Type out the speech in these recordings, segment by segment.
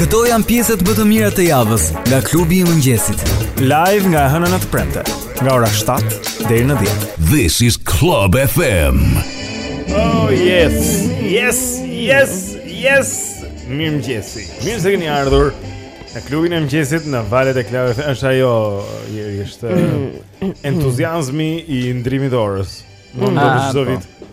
Këto janë pjesët më të mira të javës nga klubi i mëngjesit. Live nga e hëna në të premte, nga ora 7 deri në 10. This is Club FM. Oh yes. Yes, yes, yes. Mirëmëngjesi. Mirë se keni ardhur në klubin e mëngjesit në valët e Club FM. Është ajo, është entuziazmi i ndrimit orës. Mund të ah, zgjovit. Po.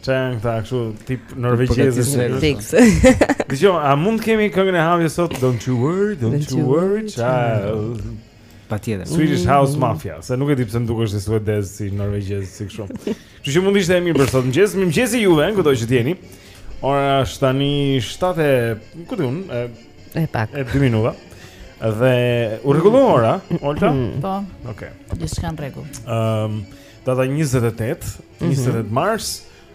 Ç'janë këta kështu tip po, norvegjez e shenjë. Fiks. Dijo, a mund të kemi këngën e Havi sot Don't you worry, don't you worry child. Patjetër. Swedish House mm. Mafia, se nuk e di pse më dukesh si suedez si norvegjez si kështu. Kështu që mund të ishte e mirë për sot. Mëngjes, mëngjesi juve, kudo që jeni. Ora është tani 7 e ku di un, e e pak. E 2 minuta. Dhe u rregullua ora, Olta? Mm. Po. Okej. Gjithçka në rregull. Ehm, Data 28, 28 mars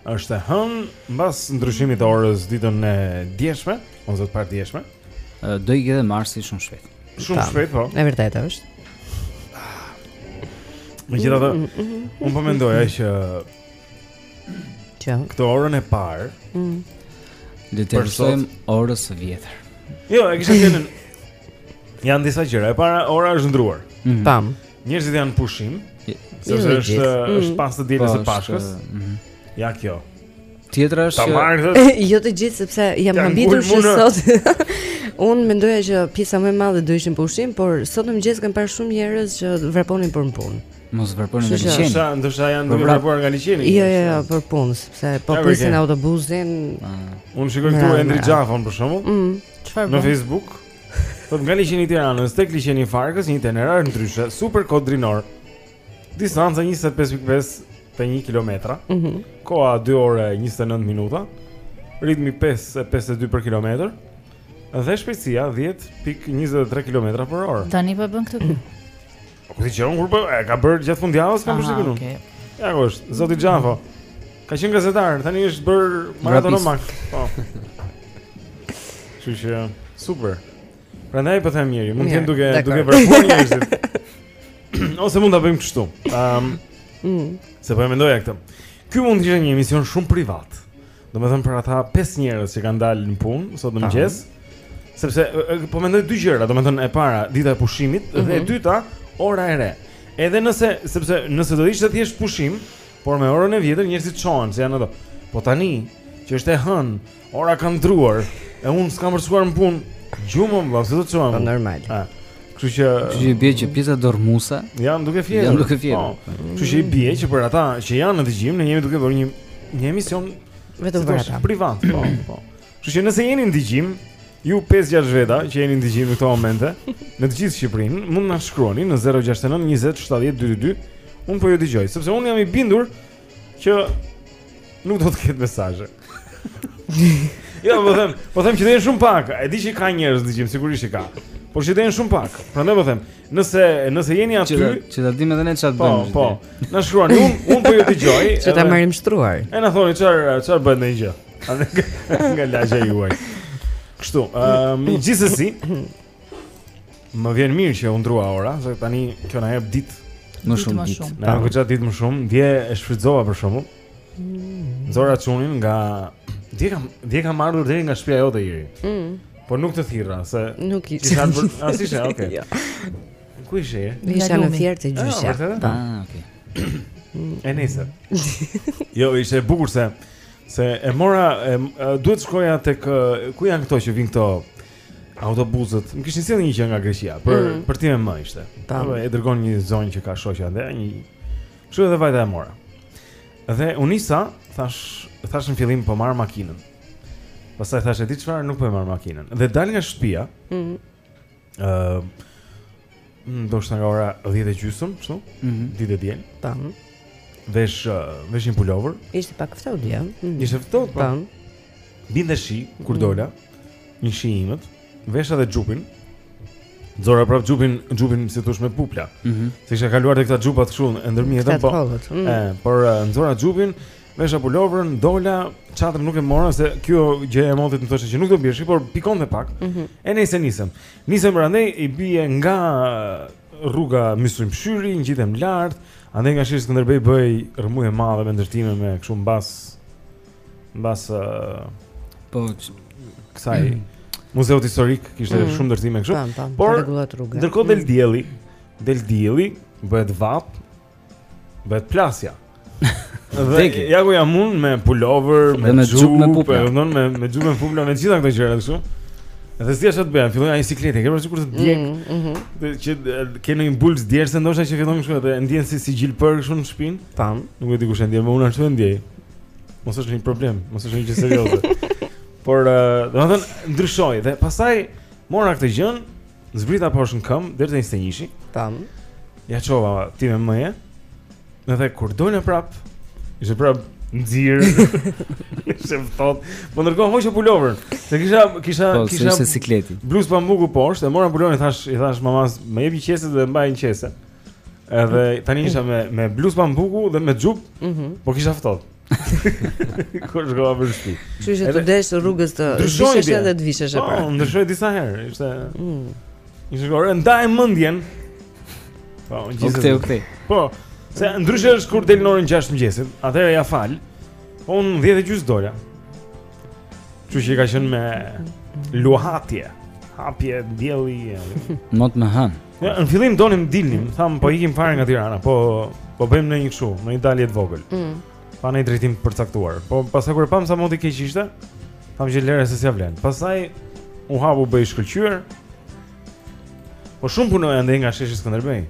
është e hënë, pas ndryshimit të orës ditën e djeshme, ose të pardjeshme. Ë, Po ik edhe marsi shumë shpejt. Shumë shpejt, po. E vërtetë është. Megjithatë, unë po mendoja që Që. këtë orën e parë, t'ia dedikojmë orës së vjetër. jo, e kisha thënë janë disa gjëra. E para, ora është ndruar. Pam. Njerëzit janë në pushim. Sepse jo, është mm. është pas të dielës së po, Pashkës. Mhm. Ja kjo. Tjetra është që jo të gjithë sepse jam habitur që sot un mendoja që pjesa më e madhe do ishin pushim, por sot në mëngjes kam parë shumë njerëz që vraponin për punë. Mos vraponin nga liqeni. Se ndoshta janë duke vrapuar nga liqeni. Jo, jo, jo, për punë, sepse po prisnin autobusin. Ah. Un shikoj këtu Endri Xhafon për shembull. Mm, çfarë? Në Facebook. Thotë nga liqeni i Tiranës tek liqeni i Farkës një itinerar ndryshe, super kodrinor. Distanca 25.51 kilometra. Mhm. Mm Koha 2 orë 29 minuta. Ritmi 5.52 për kilometër. Dhe shpejtësia 10.23 kilometra për orë. Tani po e bën këtë. Po ku ti qenë kur po e ka bërë gjatë fundjavës kam përshtypjen unë. Okej. Okay. Ja kush, zoti Xhafo. Ka qenë gazetar, tani është bërë maratonomak. Po. Shumë super. Prandaj po them mirë, mund të jenë duke duke vrapuar njerëzit. Ose mund ta bëjmë kështu. Ëm. Um, mm. Se po e mendoja këtë. Ky mund të ishte një emision shumë privat. Domethënë për ata pesë njerëz që kanë dalë në punë sot në mëngjes, sepse po mendoj dy gjëra, domethënë e para dita e pushimit mm -hmm. dhe e mhm. dyta ora e re. Edhe nëse sepse nëse do ishte thjesht pushim, por me orën e vjetër njerëzit çohen se janë ato. Po tani që është e hënë, ora ka ndruar e unë s'kam për shkuar në punë, gjumë, vëllai, pse do të çohem. Po normal. A. Kështu që Kështu që i bie që pjesa dërrmuese janë duke fjetur. Janë duke fjetur. Po. Kështu që i bie që për ata që janë në dëgjim, ne jemi duke bërë një një emision vetëm për ata. Privat, po, po. Kështu që nëse jeni në dëgjim, Ju 5-6 veta që jeni në dëgjim në këto momente Në të gjithë Shqipërinë Mund na shkruani në 069 20 70 22 Unë po ju dëgjoj Sepse unë jam i bindur Që nuk do të ketë mesazhe. Jo, po them, po them që janë shumë pak. E di që ka njerëz në dëgjim, sigurisht që ka. Por që janë shumë pak. Prandaj po them, nëse nëse jeni aty, që ta dimë edhe ne çfarë bëjmë. Po, po. Na shkruani, unë unë po ju dëgjoj. Që ta marrim shtruar. E na thoni çfarë çfarë bën ndonjë gjë. Nga lagja juaj. Kështu, ëm, ehm, gjithsesi, Më vjen mirë që u ndrua ora, se tani kjo na jep ditë më shumë ditë. Na ka gjatë ditë më shumë, dje e shfrytëzova për shembull. Mm. Nxora çunin nga dje kam dje kam ardhur deri nga shtëpia jote Iri. Mm. Po nuk të thirra se nuk i kisha për asishe, okay. Jo. Ku ishe? Isha në Fier te gjyshja. Ah, po. ah okay. E nejse. Jo, ishte e bukur se se e mora e, duhet shkoja tek ku janë këto që vijnë këto autobusët. Më kishin sjellë një gjë nga Greqia, për mm -hmm. për time më ishte. Tamam. Po e dërgon një zonjë që ka shoqja dhe një kështu edhe vajta e mora. Dhe u nisa thash thash në fillim po marr makinën. Pastaj thash e di çfarë nuk po e marr makinën. Dhe dal nga shtëpia. Mhm. Mm Ëh. uh, Mm, ndoshta nga ora 10 e gjysmë, kështu? Mm -hmm. Ditë e diel. Tamam. Mhm. Vesha, uh, vesha një pulover. Ishte pak ftohtë dje. Mm -hmm. Ishte ftohtë, po. Tamam. Binte shi, kur mhm. dola. Mm -hmm. Një shi i imët. Vesha dhe xhupin. Nxora prap xhupin, xhupin si i thonë me pupla. Mm -hmm. Se kisha kaluar te këta xhupat kështu, të ndërmjetëm, po. Mm. E, por uh, nxora xhupin, vesha pulovrën, dola, çadrën nuk e mora se kjo gjëja e motit më thoshte që nuk do bjerë shi, por pikonte pak. Mm -hmm. E nejse nisem. Nisem prandaj i bie nga rruga Myslym Shyri, ngjitem lart, andej nga sheshi Skënderbej bëhej rrëmujë e madhe me ndërtime me kështu mbas mbas uh, po kësaj mm. muzeut historik kishte mm. shumë ndërtime kështu. Por ndërkohë del mm. dielli, del dielli, bëhet vapë, Bëhet plasje. Dhe ja ku jam unë me pulovër, me me xhup me pupla, domethënë me xhup me pupla, me të gjitha këto gjëra kështu. Dhe si ç'të bëja? Filloi ai sikleti, ke parasysh kur të djeg. Mm, mhm. Dhe që ke një impuls djerse ndoshta që fillon kështu atë, ndjen si si gjilpër kështu në shpinë. Tani, nuk e di kush e ndjen, po unë ashtu e ndjej. Mos është një problem, mos është një gjë serioze. Por, domethënë, ndryshoi dhe pastaj mora këtë gjën, Zbrita poshtë në këmbë deri te njëzetenjëshi. Tam. Ja çova ti me mëje. Në dhe kur dojnë e prap Ishte prap në gjirë Ishte më thot Po nërkohë hoqe pulovrën Se kisha Kisha Po, kisha, se ishte sikleti Bluzë pambuku poshtë E mora pulovrën i thash I thash mamas Me jep një qese dhe mbaj një qese Edhe tani isha me, me bluzë pambuku Dhe me xhup mm -hmm. Po kisha ftohtë Kur shkova për shtëpi. Kështu që të desh rrugës të zhvishesh edhe të vishesh apo. Po, ndryshoi disa herë, ishte. Mm. Ishte gore ndaj mendjen. Po, gjithsesi. Okej, okej. Po, se ndryshe është kur del në orën 6 mëngjesit, atëherë ja fal. Po un 10 e gjys dola. Kështu që ka qenë me luhatje. Hapje dielli. Mot me hënë. Ja, në fillim donim dilnim, thamë po ikim fare nga Tirana, po po bëjmë në një kështu, në një dalje të vogël. Mm. Pa në drejtim të përcaktuar. Po pastaj kur e pam sa mot i keq ishte, thamë që lere se s'ia vlen. Pastaj u hap u bë shkëlqyer. Po shumë punoj ende nga sheshi Skënderbej.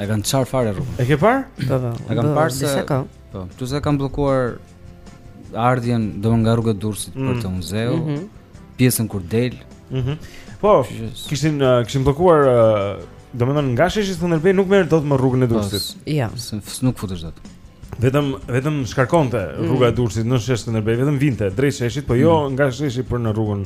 E kanë çarë fare rrugën. E ke parë? Po po. E kanë parë se po, tu se kanë bllokuar ardhjen domethënë nga rruga e Durrësit mm. për te muzeu, mm -hmm. pjesën kur del. Mhm. Mm po, Shqyës. kishin uh, kishin bllokuar uh, domethënë nga sheshi Skënderbej nuk merr dot më rrugën e po, Durrësit. Ja, nuk futesh dot. Vetëm vetëm shkarkonte mm. rruga e Durrësit në shesh Skënderbej, vetëm vinte drejt sheshit, po jo mm. nga sheshi për në rrugën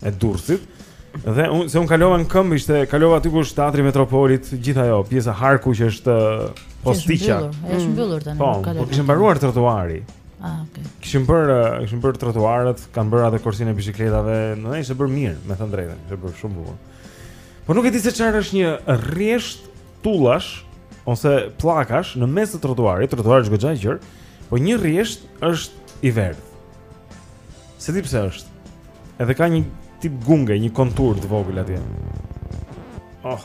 e Durrësit. Dhe un, se un kalova në këmbë ishte kalova aty ku është teatri Metropolit, gjithë ajo pjesa Harku që është uh, postiqa. Është mbyllur tani. Po, po kishin mbaruar trotuari. Ah, okay. Kishin bër, uh, kishin bër trotuarët, kanë bërë atë korsinë e biçikletave, në ishte bër mirë, me thënë drejtën, ishte bër shumë bukur. Po nuk e di se çfarë është një rresht tullash ose pllakash në mes të trotuarit, trotuari është goxha i gjerë, po një rresht është i verdhë. S'e di pse është. Edhe ka një tip gunge, një kontur të vogël atje. Oh.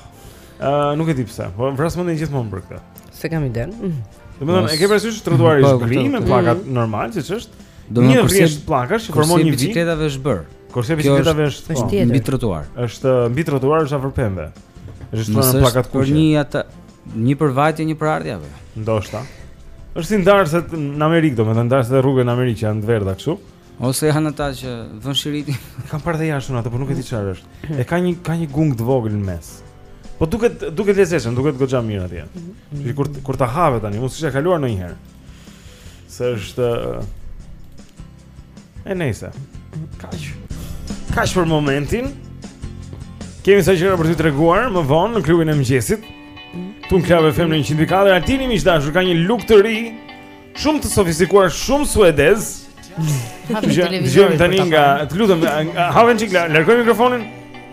Ë, uh, nuk e di pse. Po e vras mendin gjithmonë për këtë. S'e kam idenë. Mm. Domethënë, e ke parasysh trotuari është po, gri me pllakat mm. normal, siç është? Domethënë një rresht pllakash që formon një vijë. Bicikletave është bër. Korsi e biçikletave është po, mbi trotuar. Është mbi trotuar është afër pemëve. Është shtruar me pllaka të kuqe. Është një ata Një për vajtje, një për ardhje apo? Ndoshta. Është si ndarëse në Amerikë, domethënë ndarëset e rrugëve në Amerikë janë të verdha kështu. Ose janë ata që vënë shiritin. Kam parë dhe jashtë atë, por nuk e di çfarë është. E ka një ka një gungë të vogël në mes. Po duket duket lezetshëm, duket goxha mirë atje. Që kur kur ta hapë tani, mos kisha kaluar ndonjëherë. Se është E nejse Kaq Kaq për momentin Kemi ca gjëra për t'ju treguar Më vonë në klubin e mëngjesit Këtu në Klub FM në 104 Altini miq të dashur ka një luk të ri Shumë të sofistikuar Shumë suedez Hapeni televizorin për të parë Të lutëm Hape një çik Largoje mikrofonin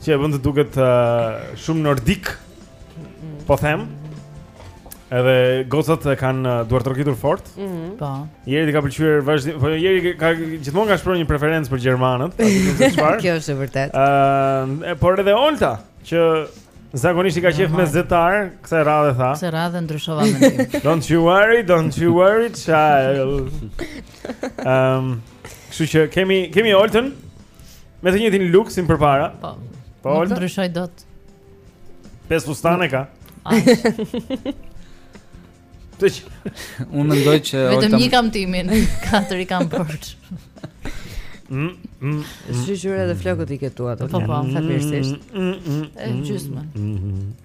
Që e bën të duket uh, shumë nordik. Po them. Edhe gocat e kanë uh, duar trokitur fort. Mm -hmm. Po. Jeri i ka pëlqyer vazhdim, po Jeri ka gjithmonë ka shprehur një preferencë për gjermanët, çfarë? Kjo është e vërtetë. Ëh, uh, por edhe Olta që Zakonisht i ka qef me zeshkanët, kësaj radhe tha Kësaj radhe ndryshova mendim Don't you worry, don't you worry, child um, Kështu që kemi, kemi Olten Me të njëtin look si më përpara. Po. Po. Nuk ndryshoj dot. Pesë fustane ka. Të që... Unë mendoj që... Vetëm një kam timin, katër i kam borxh. Mm, mm, mm, Shyqyr edhe flokët i ke të tuat. Po, po, fatmirësisht. E gjysmën.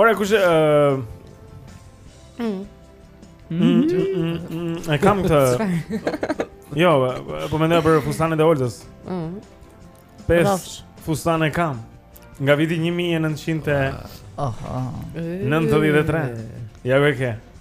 Ore ku s' ë mm. mm. mm, mm e kam këtë. Jo, po mendoja për fustanet e Oltës. Mm. Pes fustane kam nga viti 1900 e... Aha. 93. Ja ku e ke.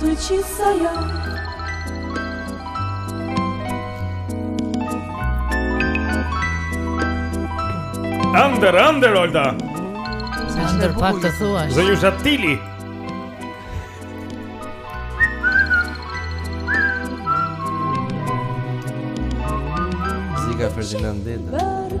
Të gjithë sa janë Ander, ander, Olta Ander, sa pak të thuash Zonja Shatili Zika Ferdinand Deda Bërë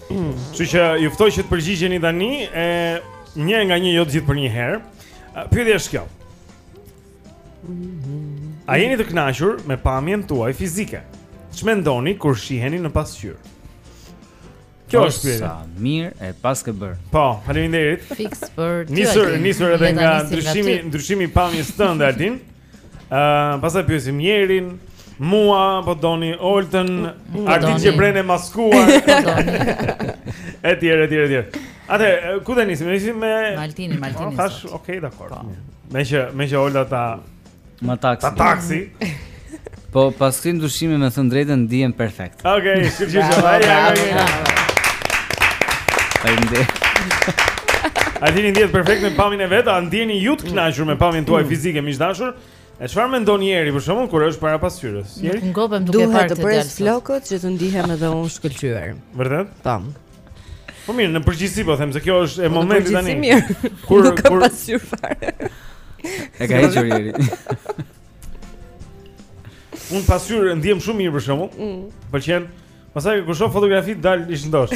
Kështu që ju ftoj që të përgjigjeni tani e një nga një jo të gjithë për një herë. Pyetja është kjo. A jeni të kënaqur me pamjen tuaj fizike? Ç'mendoni kur shiheni në pasqyrë? Kjo është pyetja. Sa mirë e paske bër. Po, faleminderit. Fix për ty. Nisur, nisur edhe nga ndryshimi, ndryshimi i pamjes tënde Altin. Ëh, uh, pastaj pyesim Jerin, mua, po doni Oltën, po Ardi të qep brenë e maskuar. Po etj, etj, etj. Atë, ku do nisim? Nisim me Altinin, me Altinin. Oh, thash, okay, dakor. Po. Me që me që Olta ta më taksi. Ta taksi. Po pas këtij ndryshimi me thënë drejtën ndihem perfekt. Okej, okay, si gjithë ai. Hajde. Altini ndihet perfekt me pamjen e vet, a ndiheni ju të kënaqur me pamjen tuaj mm. fizike miq të dashur? E çfarë mendon Jeri për shembull kur është para pasqyrës? Jeri mezi po pres të pres flokët që të ndihem edhe unë shkëlqyer. Vërtet? Tam. Po mirë, në përgjithësi po them se kjo është e po, momenti tani. Kur nuk ka pasqyrë fare. E ka hequr Jeri. Unë në pasqyrë ndihem shumë mirë për shembull. Mm. Pëlqen. Pastaj kur shoh fotografi dal i shëndosh.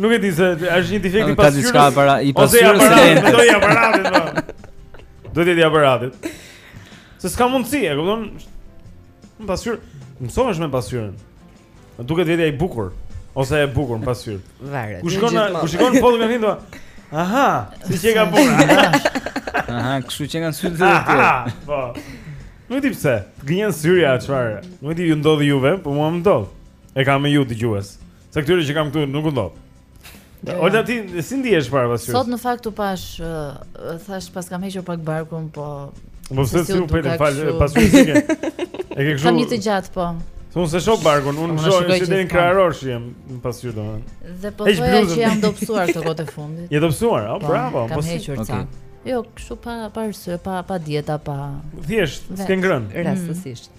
Nuk e di se është një defekt i pasqyrës. Ka diçka para i pasqyrës. Ose i aparatit, i aparatit. Duhet të jetë i aparatit. Se s'ka mundësi, e kupton? Në pasqyrë, mësohesh me pasqyrën. Më duket vetja i bukur ose e bukur në pasqyrë. Varet. Ku shkon, ku shikon foton nga vendi? Aha, si që ka bukur. Aha, kështu që kanë sytë të tjerët. Po. Nuk e di pse. Gënjen syrja çfarë? Nuk e di ju ndodh juve, po mua më ndodh. E kam me ju dëgjues. Se këtyre që kam këtu nuk u ndodh. Ojta ti si ndihesh para pasqyrës? Sot në fakt u pash, uh, thash pas kam hequr pak barkun, po Po se si u pe përballë pasqyrës e ke. E ke kështu. Kam një të gjatë po. Unë s'e shoh barkun, unë shoh që deri në kraharor shihem në pasqyrë domethënë. Dhe po thoya që jam dobësuar këto kohë të fundit. Je dobësuar, oh, bravo. po kam hequr ca. Jo, kështu pa pa arsye, pa pa dieta, pa. Thjesht, s'ke ngrënë. Rastësisht. Mm.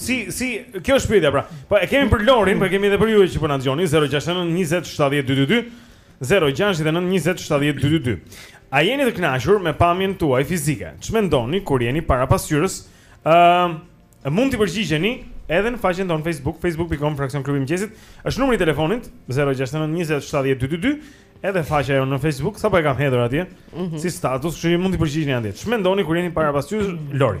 Gjithsesi kjo është pyetja pra. Po e kemi për Lorin, po e kemi edhe për ju që po na dëgjoni 069 20 70 222. 069 20 70 222. A jeni të kënaqur me pamjen tuaj fizike? Ç'mendoni kur jeni para pasqyrës? Ë, uh, mund të përgjigjeni edhe në faqen tonë Facebook, facebook.com fraksion klubi i mëngjesit. Është numri i telefonit 069 20 70 222, edhe faqja jonë në Facebook, sapo e kam hedhur atje. Mm -hmm. Si status, kështu që mund të përgjigjeni atje. Ç'mendoni kur jeni para pasqyrës? Lori.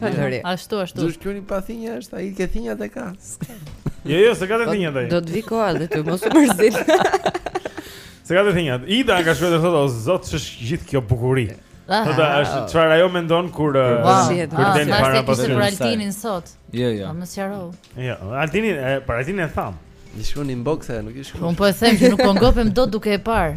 Lori. Ashtu ashtu. Do të shkruani pa thinja është, ai që thinjat e ka. Jo, jo, s'e ka te thinjat ai. Do të vi koha dhe ty mos u mërzit. S'e ka te thinjat. Ida na shkruan dhe thotë o zot ç'është gjithë kjo bukuri. Pra, është çfarë ajo mendon kur uh, shihet kur del para pasqyrës për Altinin sot. Jo, jo. Na sqaro. Jo, Altini, për Altinin e thamë. I shkruan në inbox se nuk i shkruan. Unë po e them që nuk po ngopem dot duke e parë.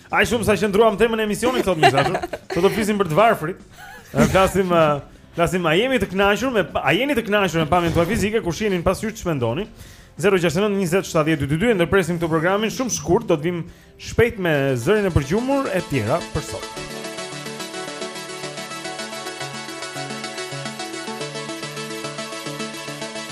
Ah shumë s'e qëndruam temën e emisionit sot më zashur. Sot do flisim për të varfrit. Do flasim flasim a jemi të kënaqur me a jeni të kënaqur me pamjen tuaj fizike kur shiheni në pasqyrë ç'mendoni? 069 20 70 222 e ndërpresim këtu programin shumë shkurt do të vijmë shpejt me zërin e përgjumur e tjera për sot.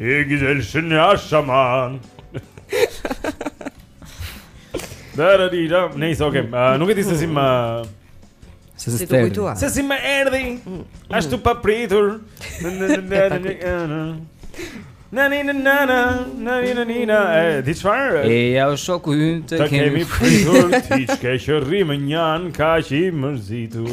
E gizel shë një ashaman Dara di da, ne iso kem. Uh, nuk e di se si më se si të kujtua. Se si më erdhi. Mm. Ashtu pa pritur. Na ni na na na na ni na ni na e di çfarë? Eja o shoku ynë të kemi pritur ti ç'ke që rri mënjanë kaq i mërzitur.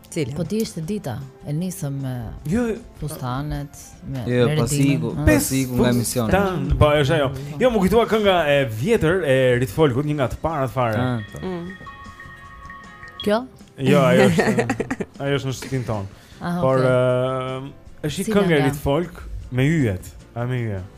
Cilën? Po ti ishte dita, e nisëm me jo, fustanet, me jo, me pasiku, pasiku nga emisioni. Tan, po është ajo. Jo, më kujtua kënga e vjetër e Ritfolkut, një nga të parat fare. Ah. Mm. Kjo? Jo, ajo është. Ajo është në shtëpinë tonë. Ah, Por okay. uh, është një këngë e Ritfolk me yjet, a me yjet.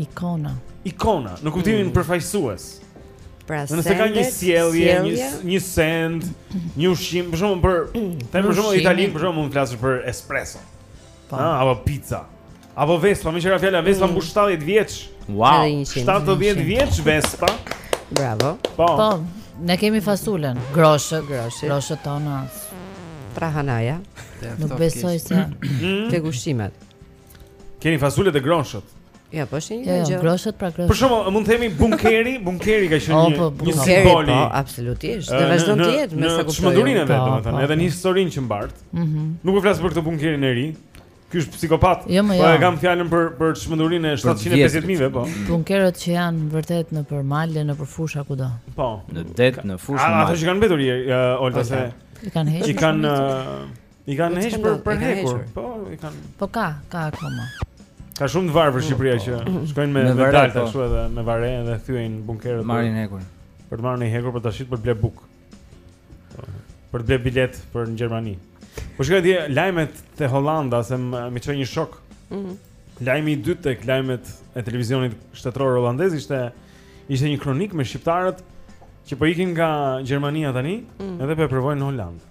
Ikona. Ikona, në kuptimin mm. përfaqësues. Pra, sende. Nëse ka një sjellje, një një send, një ushqim, për shembull për, për shembull Itali, për shembull mund të flasësh për espresso. Po. Ah, apo pizza. Apo Vespa, meqë ra fjala, Vespa mm. mbush 70 vjeç Wow, 70 vjeç Vespa Bravo Po, po ne kemi fasulën Groshët, groshët Groshët tona Pra hanaja Nuk besoj se Te ushqimet Keni fasulet e groshët. Ja, po është një jo, jo, gjë. Groshët pra groshët. Për shembull, mund të themi bunkeri, bunkeri ka qenë një një simbol. Po, absolutisht. Dhe vazhdon të jetë me sa kuptoj. Në çmendurinë e vet, po, domethënë, po, edhe në po. historinë që mbart. Mhm. Nuk po flas për këtë bunkerin e ri. Ky është psikopat. Jo, po e kam fjalën për për çmendurinë e 750 mijëve, po. Bunkerët që janë vërtet nëpër male, nëpër fusha kudo. Po. Në det, në fushë. Ata që kanë mbetur, Olta se i kanë hequr. I kanë I kanë hequr për për hekur. Po, i kanë. Po ka, ka akoma. Ka shumë të varfër Shqipëria që mm. shkojnë me me daltë po. ashtu edhe me vare dhe thyejnë bunkerët. Marrin hekur. Për të marrë një hekur për ta shit për t'ble bukë. Për të ble biletë për në Gjermani. Po shikoja dje lajmet te Holanda se ma çoi një shok. Mhm. Lajmi i dytë tek lajmet e televizionit shtetëror holandez ishte ishte një kronikë me shqiptarët që po ikin nga Gjermania tani, mm. edhe po e provojnë në Holandë.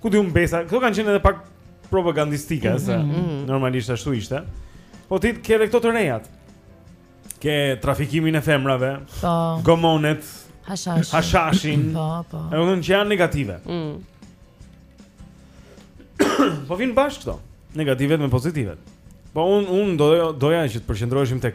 Ku di un besa, këto kanë qenë edhe pak propagandistike mm -hmm. se mhm. normalisht ashtu ishte. Po ti ke edhe këto të rejat. Ke trafikimin e femrave. Po. Gomonet. Hashashin. Hashashin. Po, po. Edhe këto që janë negative. Mm. po vin bashkë këto, negativet me pozitivet. Po un un do doja që të përqendroheshim tek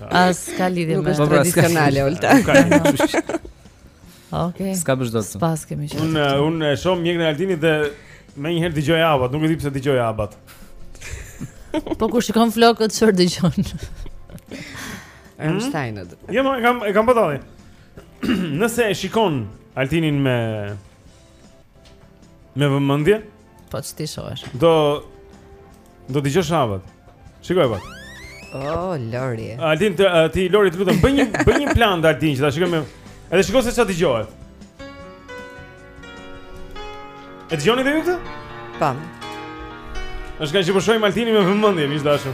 Ah s'ka lidhje me është tradicionale Olta. Okej. S'ka ç'bësh dot. Pas kemi qenë. Unë unë e shoh mjekrën e Altinit dhe menjëherë dëgjoj ABBA-t, nuk e di pse dëgjoj ABBA-t. Po kur shikon flokët çfarë dëgjon? Einstein. Hmm? Jo, më kam e kam patallë. Nëse e shikon Altinin me me vëmendje, Po që t'i shohësh Do Do dëgjosh ABBA-t Shikoje pak Oh, Lori Altin, të, ti Lori të lutem Bëj një, bëj një plan te Altini që ta shikojmë Edhe shiko se ça dëgjohet E dëgjoni dhe ju këtë? Pa po. është ngaqë po shohim Altinin me vëmendje, miq të dashur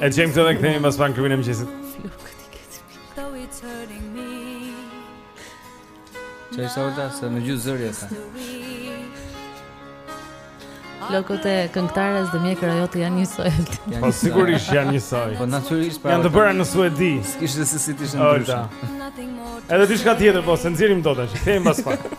E dëgjojmë këtë dhe këtë një mësë panë e mëngjesit Që është orta se në gjithë zërje ta Flokët e këngëtares dhe mjekra jote janë njësoj Po sigurisht janë njësoj Po naturisht pra Janë të bëra në Suedi Ishtë dhe se si tishtë në dushë Edhe diçka tjetër po s'e nxjerrim dot që Kemi mësë panë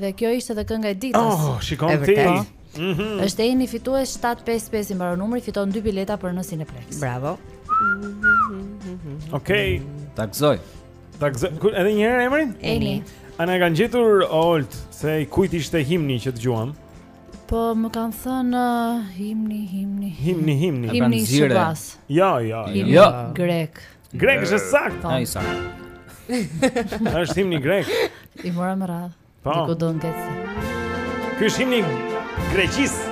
Dhe kjo ishte dhe kënga e ditës. Oh, shikon ti. Mhm. Është Eni fitues 755 i mbaron numri, fiton dy bileta për në Cineplex. Bravo. Okej. Okay. Dakord. Dakord. Edhe një herë emrin? Eni. A e kanë gjetur Olt, se i kujt ishte himni që dëgjuam? Po më kanë thënë uh, himni, himni. Himni, himni. Himni i Shqipërisë. Jo, jo, jo. Jo, grek. Grek, është saktë. Po. E saktë. Është himni grek. I mora me radhë. Po. Diku do ngjiste. Ky është himni i Greqisë.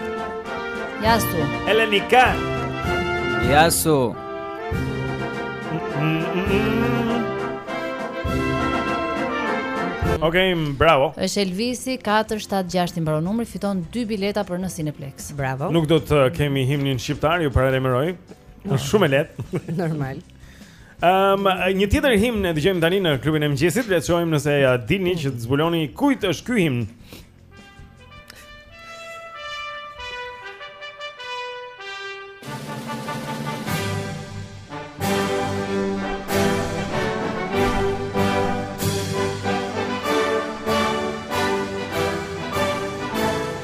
Jasu. Elenika. Jasu. Ok, bravo. Është Elvisi 476 i mbaron numri, fiton 2 bileta për në Cineplex. Bravo. Nuk do të kemi himnin shqiptar, ju paralajmëroj. Është shumë e lehtë. Normal. Ehm, um, një tjetër himn e dëgjojmë tani në klubin e mëngjesit, le të shohim nëse ia dilni që të zbuloni i kujt është ky himn.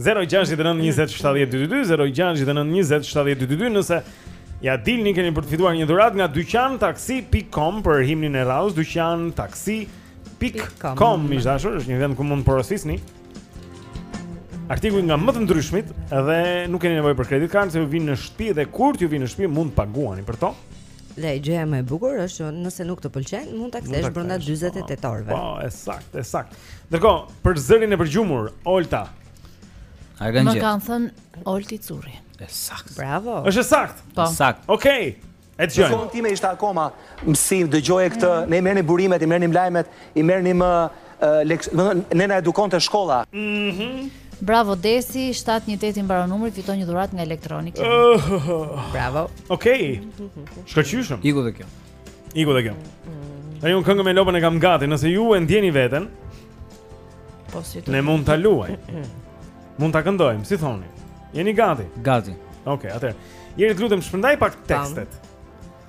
069207222 nëse ia dilni keni për të fituar një dhuratë nga dyqan taksi.com për himnin e radhës dyqan taksi.com miq të dashur është një vend ku mund të porosisni artikuj nga më të ndryshmit dhe nuk keni nevojë për credit card se ju vijnë në shtëpi dhe kur t'ju vijnë në shtëpi mund të paguani për to Dhe gjëja më e bukur është që nëse nuk të pëlqen, mund ta kthesh brenda 48 orëve. Po, e saktë, e saktë. Ndërkohë, për zërin e përgjumur, Olta. A e kanë gjet? Më kanë thënë Olti Curri. E saktë. Bravo. Është e saktë. Po. Saktë. Okej. Okay. E dëgjojmë. Nëna ime ishte akoma, mësim, dëgjoje këtë, ne i merrnim burimet, i merrnim lajmet, i merrnim më Domethënë ne na edukonte shkolla. Bravo Desi, shtatë një tetë i mbaron numri, fiton një dhuratë nga Electronic. Bravo. Okej. Shkëlqyshëm. Iku dhe kjo. Iku dhe kjo. Hajt, unë këngën me lopën e kam gati, nëse ju e ndjeni veten. Po si jo. Ne mund ta luajmë. Mund ta këndojmë, si thoni? Jeni gati? Gati. Okej, okay, atëherë. Jeri të lutem shpërndaj pak tekstet. Tam.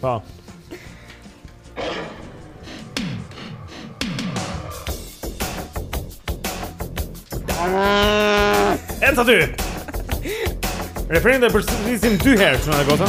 Pa. Po. E të dy! Referenda e përstërisim dy herë, që në në gota?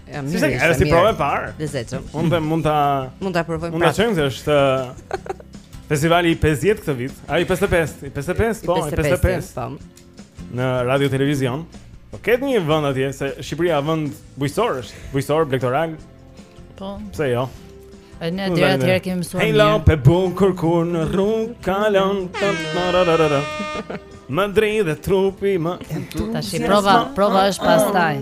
Ja, si se ke, edhe si provë e parë. Lezetshëm. Unë them mund ta, mund ta provojmë prapë. Unë them se është festivali i 50 këtë vit, ai 55, i 55, po, i 55. Po. Në radio televizion. Do ketë një vend atje se Shqipëria është vend bujqësor, është bujqësor blegtoral. Po. Pse jo? E ne atje atje kemi mësuar. Hello, pe bukur kur në rrugë kalon. Më dridhet trupi, më. Tash prova, prova është pastaj.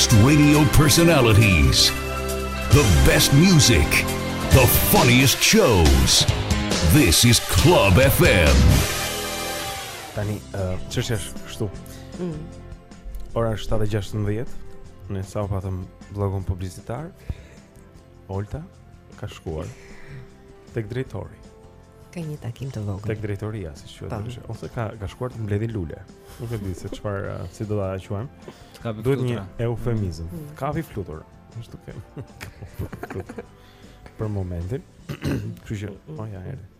biggest radio personalities the best music the funniest shows this is club fm Tani, uh, ç'është, është kështu? Mm. Ora është 7.16, ndërsa patëm bllokun publicitar, Olta ka shkuar tek drejtori. Ka një takim të vogël. Tek drejtori, siç thua ti, ose ka, ka shkuar të mbledhë lule. Nuk e di se çfarë, uh, si do ta quajmë. Duhet një eufemizm. Mm. mm. Kap flutur. Është okej. Për momentin. Kështu që, o ja, oh, erdhi.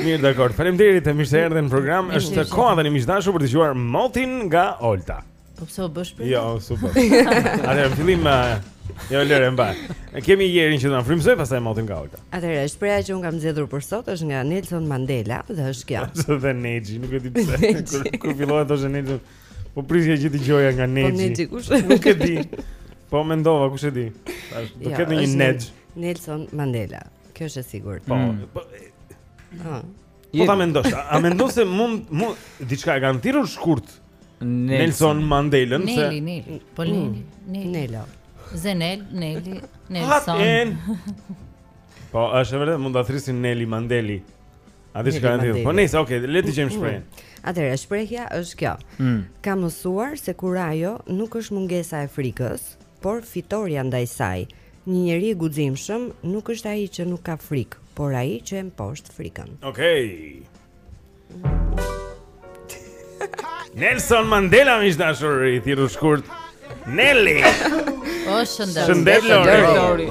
Mirë, dakor. Faleminderit e mirë se erdhët në program. Është koha tani miq të dashur për të dëgjuar motin nga Olta. Po pse u bësh për? Jo, super. Atëherë fillim eh, Jo lërë mba. Ne kemi Jerin që do na frymëzojë pastaj motin nga Olta. Atëherë shprehja që unë kam zgjedhur për sot është nga Nelson Mandela dhe është kjo. Është dhe Nexhi, nuk e di pse. Kur kur fillohet të zhenit. po prisja që të dëgjoja nga po, Nexhi. Po Nexhi kush? Nuk e di. Po mendova kush e di. Do, jo, ketë një Nexhi. Nelson Mandela. Kjo është e sigurt. Po. Mm. Po, ah. po ta mendosh, a mendon se mund mund ta kenë thirrur shkurt Nelson Mandelën se Neli, Neli, po Neli, mm. Neli. Nela. Zenel, Neli, Nelson. Po, është vërtet mund ta thërrisnin Neli Mandeli. A di çka ndodh? Po nice, okay, le të dëgjojmë shprehjen. Atëherë shprehja është kjo. Mm. Kam mësuar se kurajo nuk është mungesa e frikës, por fitorja ndaj saj, Një njeri i guximshëm nuk është ai që nuk ka frikë, por ai që e mposht frikën. Okej. Okay. Nelson Mandela miq të dashur i thirrur shkurt. Nelly. O shëndet. Shëndet Lori.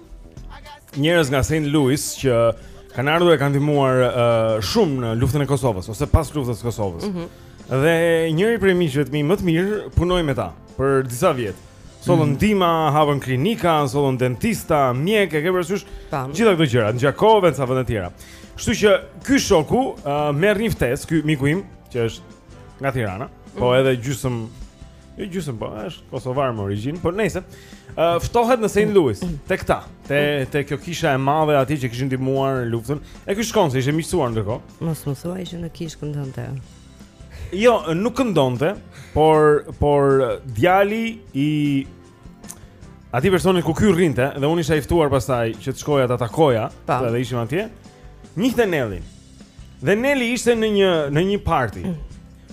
njerëz nga St. Louis që kanë ardhur e kanë ndihmuar uh, shumë në luftën e Kosovës ose pas luftës së Kosovës. Mm -hmm. Dhe njëri prej miqve të mi më të mirë punoi me ta për disa vjet. Sollën mm -hmm. ndihma, hapën klinika, sollën dentista, mjekë, e ke parasysh gjitha këto gjëra, në Gjakovë e në ca vende të tjera. Kështu që ky shoku uh, merr një ftesë, ky miku im që është nga Tirana, mm -hmm. po mhm. edhe gjysmë Jo gjysmë, po, është kosovar me origjinë, por nejse uh, ftohet në St. Louis, te këta, te te kjo kisha e madhe aty që kishin ndihmuar në luftën. E ky shkon se ishte miqësuar ndërkohë. Mos më thuaj që në kish këndonte. Jo, nuk këndonte, por por djali i atij personi ku ky rrinte dhe unë isha i ftuar pastaj që të shkoja ta takoja, edhe ishim atje. Njihte Nelin. Dhe Neli ishte në një në një party. Mm.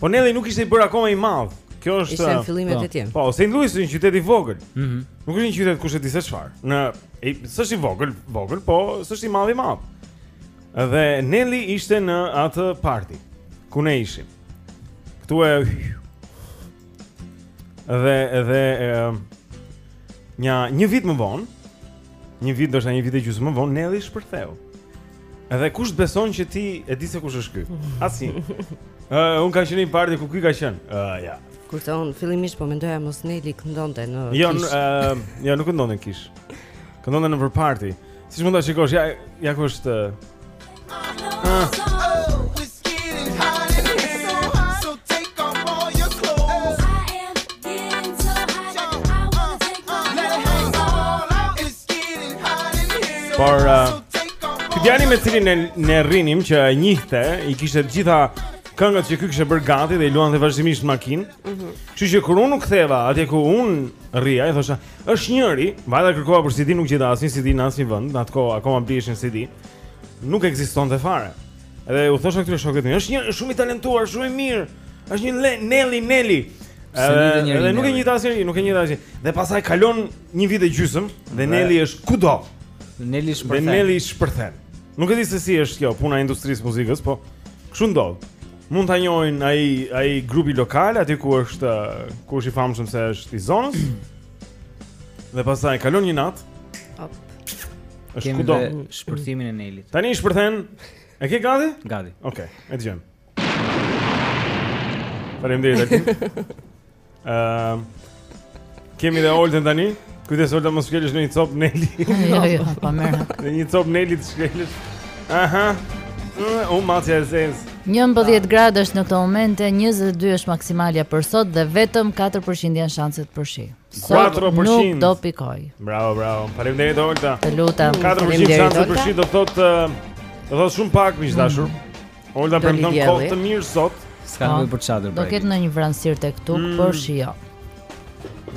Po Nelly nuk ishte i bërë akoma i madh. Kjo është Ishte në fillimet e tij. Po, St. Louis është një qytet i vogël. Mhm. Mm nuk është një qytet kush e di se çfarë. Në s'është i vogël, vogël, po s'është i madh i madh. Dhe Nelly ishte në atë party ku ne ishim. Ktu e Dhe dhe e, një një vit më vonë, një vit ndoshta një vit e gjysmë më vonë Nelly shpërtheu. Edhe kush të beson që ti e di se kush është ky? Asnjë. Ë, uh, un kam qenë në parti ku ky ka qenë. Ë, uh, ja. Kurse un fillimisht po mendoja mos Neli këndonte në kish. Jo, ë, uh, jo nuk këndonte në kish. Këndonte nëpër parti. Siç mund ta shikosh, ja, ja ku është. Uh, Por uh, ky djali me cilin ne, ne rrinim që e njihte I kishte të gjitha këngët që ky kishte bërë gati dhe i luante vazhdimisht në makinë. Ëh. Mm -hmm. që kur unë u ktheva, atje ku unë rria, i thosha, është njëri, vajta kërkova për CD nuk gjeta asnjë CD në asnjë vend, në atë kohë akoma bliheshin CD. Nuk ekzistonte fare. Edhe u thosha këtyre shokëve, është një shumë i talentuar, shumë i mirë. Është një Nelly, Nelly Nelly. Edhe edhe nuk e njihte asnjëri, nuk e njihte asnjë. Dhe pastaj kalon një vit e gjysmë dhe, dhe Nelly është kudo. Nelly shpërthen. Dhe Nelly shpërthen. Nuk e di se si është kjo puna e industrisë muzikës, po kështu ndodh. Mund ta njohin ai ai grupi lokal aty ku është ku është i famshëm se është i zonës. Dhe pastaj kalon një natë. Hop. Është kudo shpërthimin e Nelit. Tani shpërthen. E ke gati? Gati. Okej, okay, e dëgjojmë. Faleminderit Altin. Ehm uh, Kemi dhe Oltën tani. Kujdes Olta mos shkelësh në një cop Neli. Jo, jo, pa merak. Në një cop Neli të shkelësh. Aha. U uh, matja e zezë. 11 gradë është në këto momente, 22 është maksimalja për sot dhe vetëm 4% janë shanset për shi. Sot 4%. nuk do pikoj. Bravo, bravo. Faleminderit Olta. Të lutem. 4% shanse për shi do thot do thot shumë pak miq dashur. Mm. Olta premton kohë të mirë sot. S'ka nevojë po. për çadër. Do ketë ndonjë vranësir tek-tuk, mm. por shi jo.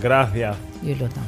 Gracias. Ju lutem.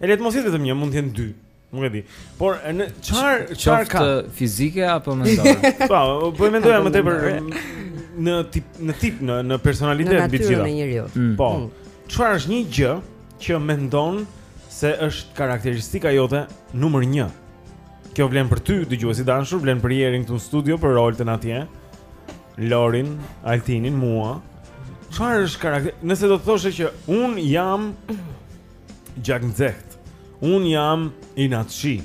E le të mos jetë vetëm një, mund të jenë dy. Nuk e di. Por në çfar çfar ka fizike apo mendore? Po, po mendoja më tepër në tip në tip në në personalitet mbi gjithë. Në natyrën e njeriu. Mm. Po. Mm. Çfarë është një gjë që mendon se është karakteristika jote numër 1? Kjo vlen për ty, dëgjues i dashur, vlen për Jerin këtu në studio, për Oltën atje, Lorin, Altinin, mua. Çfarë është karakter? Nëse do të thoshe që un jam gjak nxehtë. Un jam inatçi.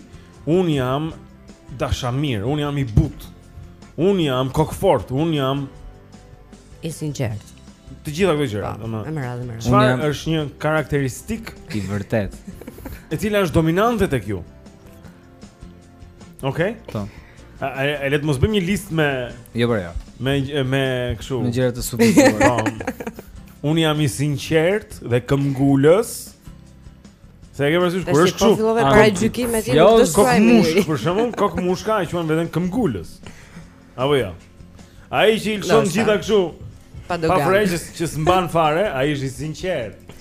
Un jam dashamir, un jam i but. Un jam kokfort, un jam i sinqert. Të gjitha këto gjëra, po, domethënë. Në radhë, në radhë. Çfarë është një karakteristikë e vërtet, e cila është dominante tek ju? Okej. Okay. Po. A e le të mos bëjmë një listë me Jo, por jo. Me me kështu. Me gjëra të supozuara. Po. Unë jam i sinqert dhe këmbgulës. Se e ke parasysh kur është kështu? Po fillove paragjykimit, ti nuk do të shkruaj. Jo, kokëmush, për shembull, kokëmushka e quan veten këmbgulës. Apo jo. Ai që i lëshon gjitha kështu. Pa doganë. Pa fre që s'mban fare, ai është i sinqertë.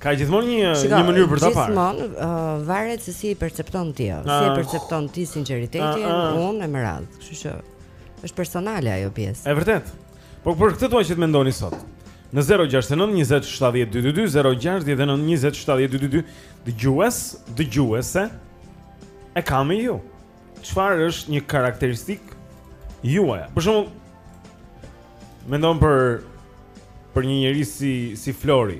Ka gjithmonë një Shiko, një mënyrë për ta parë. Gjithmonë uh, varet se si e percepton ti, uh, si e ah. percepton ti sinqeritetin, uh, uh, unë e me radhë. Kështu që është personale ajo pjesë. Është e vërtet. Por për këtë dua që të mendoni sot. Në 069 20 70 222 069 20 70 222 dëgjues, dëgjuese e kam me ju. çfarë është një karakteristikë e juaja. Për shembull, mendon për për një njeri si si Flori.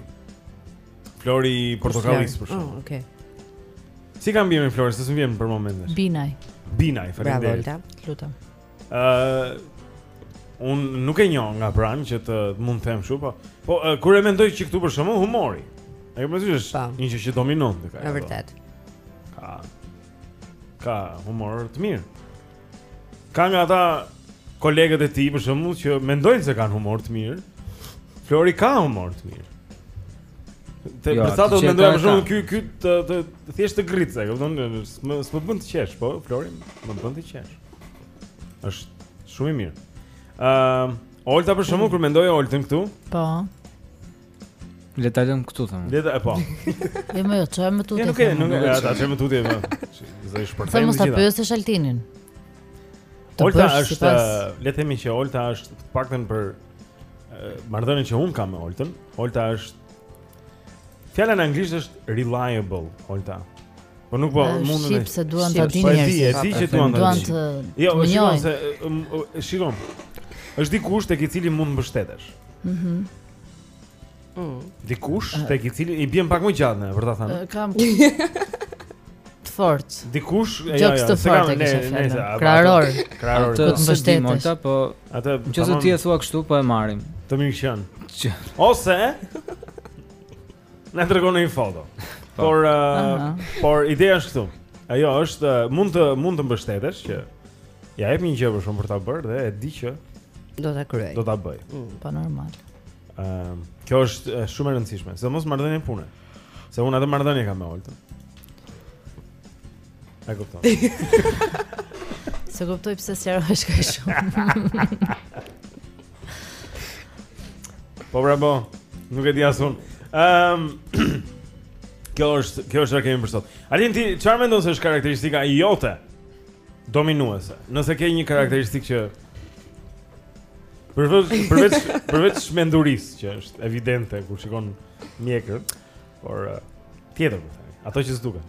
Flori i Portokallisë për shembull. Oh, okay. Si e ka mbiemrin Flori, s'më vjen për momentin. Binaj. Binaj, faleminderit. Bravo, lutem. Ë uh, un nuk e njoh nga pranë që të mund të them kështu, po po uh, kur e mendoj që këtu për shembull humori. Ai, me thënë, një gjë që dominon tek ai. Është e vërtet. Ka Ka humor të mirë. Ka nga ata kolegët e tij për shembull që mendojnë se kanë humor të mirë. Flori ka humor të mirë. Te jo, përsa do të mendoj për shembull ky ky të të thjesht të grric, e kupton? S'më s'më bën të qesh, po Flori më bën të qesh. Është shumë i mirë. Ëm, uh, Olta për shembull kur mendoj Oltën këtu? Po. Le ta lëmë këtu them. Le ta, po. Jo më, çoje më tutje. Jo, nuk e, nuk e, ta çojmë tutje më. Zë ish për të. Sa mos ta pyesësh Altinin. Olta është, le të themi që Olta është të paktën për marrëdhënien që un kam me Oltën. Olta është Fjala në anglisht është reliable, Olta. Po nuk po mund të shih se duan ta dinë njerëzit. Po e di, e di që duan ta dinë. Jo, më njëjë. Shikon. Është dikush tek i cili mund mbështetesh. Mhm. Mm. Dikush tek i cili i bën pak më gjatë ne, për ta thënë. Kam fort. Dikush e ja, ja, se kam në, në, në, kraharor. Kraharor. Të mbështetem aty, po atë nëse ti e thua kështu, po e marrim. Të mirëqenë. Ose Na trego një foto. Po. Por uh, por ideja është këtu. Ajo është uh, mund të mund të mbështetesh që ia jep një gjë për shumë për ta bërë dhe e di që do ta kryejë. Do ta bëjë. Mm, po normal. Ëm, uh, kjo është uh, shumë e rëndësishme, sidomos marrëdhënie pune. Se unë atë marrëdhënie kam me Oltën. E kuptoj. S'e kuptoj pse sqarohesh kaq shumë Po bravo, nuk e di as unë um, ehm, Kjo është, kjo është ça kemi për sot Alin ti, çfarë mendon se është karakteristika jote Dominuese Nëse ke një karakteristikë që Përveç, përveç, përveç mençurisë që është evidente kur shikon mjekrën Por eh, tjetër pra thuaj, ato që s'duken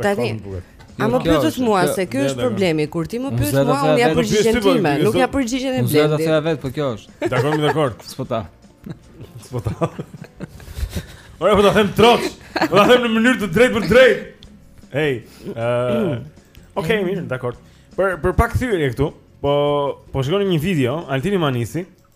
Tani, A më pyete mua se ky është problemi, kur ti më pyet mua unë jap përgjigjen po, time, nuk jap përgjigjen e Blendit. Do ta thuash vetë, po kjo është. Dakord, dakord. S'po ta. S'po ta. Ore po ta them troç. Po ta them në mënyrë të drejtpërdrejtë. Hey, ë uh, Okej, mirë, dakord. Për për pak thyerje këtu, po po shikonim një video, Altini ma nisi.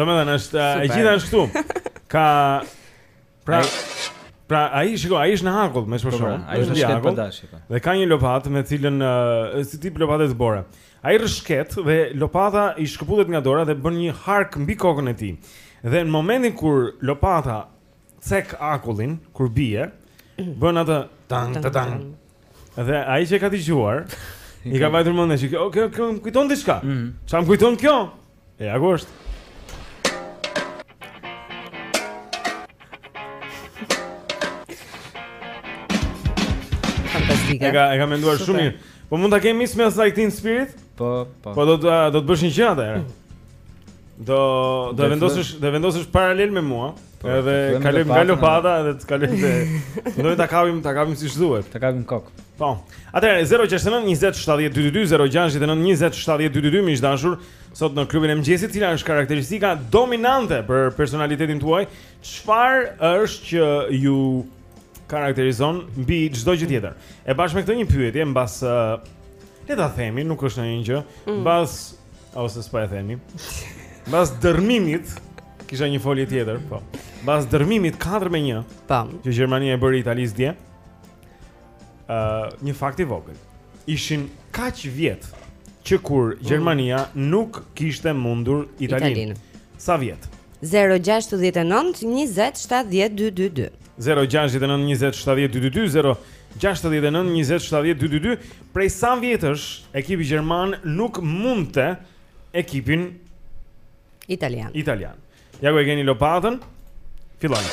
Domethënë, është, e gjitha është këtu Ka Pra Pra ai shiko, ai është në akull, me shpër po, shumë Ai është rrëshqet për dashi po. Dhe ka një lopatë me të cilën uh, Si tip lopate bore Ai rrëshqet dhe lopata i shkëputet nga dora Dhe bën një hark mbi kokën e tij Dhe në momentin kur lopata cek akullin kur bie, bën atë tang tang tang. Dhe ai që e ka dëgjuar, i ka vajtur mendja që kjo kjo kjo më kujton diçka. Mhm. Ça më kujton kjo? E ja ku është. Fantastike. E ka e ka menduar Super. shumë mirë. Po mund ta kemi nis Smells Like Teen Spirit? Po, po. Po do të do të bësh një gjë atëherë. Do do vendosesh, do vendosesh paralel me mua, po, edhe kalojmë nga lopata edhe të kalojmë te. Do ta kapim, ta kapim siç duhet. Ta kapim kok. Po. Atëherë 069 20 70 222 069 20 70 222 miq të dashur, sot në klubin e mëngjesit cila është karakteristika dominante për personalitetin tuaj? Çfarë është që ju karakterizon mbi çdo gjë tjetër. E bashkë me këtë një pyetje mbas uh, le ta themi, nuk është ndonjë gjë, mm. mbas mm. ose s'po e themi. Mbas dërmimit kisha një folje tjetër, po. Mbas dërmimit 4 me 1. Pam. Që Gjermania e bëri Italisë dje. Ë, uh, një fakt i vogël. Ishin kaq vjet që kur mm. Gjermania mm. nuk kishte mundur Italinë. Italin. Sa vjet? Zero gjashtëdhjetë e nëntë njëzet shtatëdhjetë dy dy dy. Zero gjashtëdhjetë e nëntë njëzet shtatëdhjetë dy dy dy zero gjashtëdhjetë e nëntë njëzet shtatëdhjetë dy dy dy. Prej sa vjetësh ekipi gjerman nuk mundte ekipin Italian. Italian. Ja ku e keni lopatën. Fillojmë.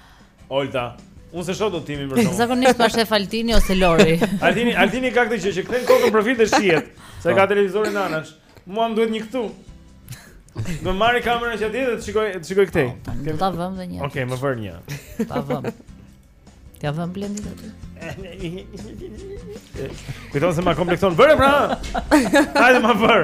Olta, unë s'e shoh dot timin për shkak. Zakonisht po shef Altini ose Lori. Altini, Altini ka këtë gjë që kthen kokën profil të shihet, se po. ka televizorin anash. Mua më duhet një këtu. Do marr kamerën që atje dhe të shikoj, të shikoj këtej. Po, po, ta vëmë dhe një. Okej, më vër një. Ta vëmë. Ia vëmë Blendit aty. Kujton se më komplekson. Vëre pra. Hajde ma vër.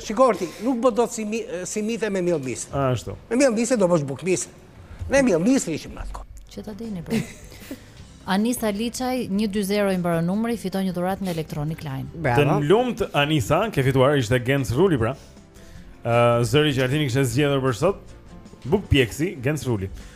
Shiko Arti, nuk bë dot simite me miell misri. Ashtu. Me miell misri do bësh bukë misri. Ne miell misri ishim atë kohë. Që ta dini pra. Anisa Liçaj 120 i mbaron numri, fiton një dhuratë nga Electronic Line. Bravo. Të lumt Anisa, ke fituar ishte Genc Ruli pra. Ë uh, zëri që Artini kishte zgjedhur për sot, bukëpjekësi Genc Ruli.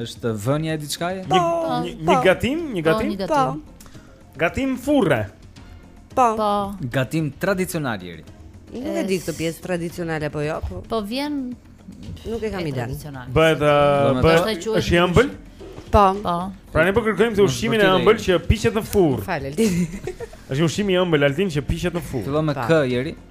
Është vënia e diçkaje? Po. Një një po. gatim, një po, gatim. Po. Gatim furre. Po. Po. Gatim tradicional Jeri. Nuk e di këtë pjesë tradicionale apo jo, po. Po vjen nuk e kam idenë. Bëhet uh, bëhet është i ëmbël? Po. Po. Pra ne po kërkojmë të ushqimin e ëmbël që piqet në furrë. Falë, Altin. Është ushqimi i ëmbël Altin që piqet në furrë. Fillon me k, Jeri. Po.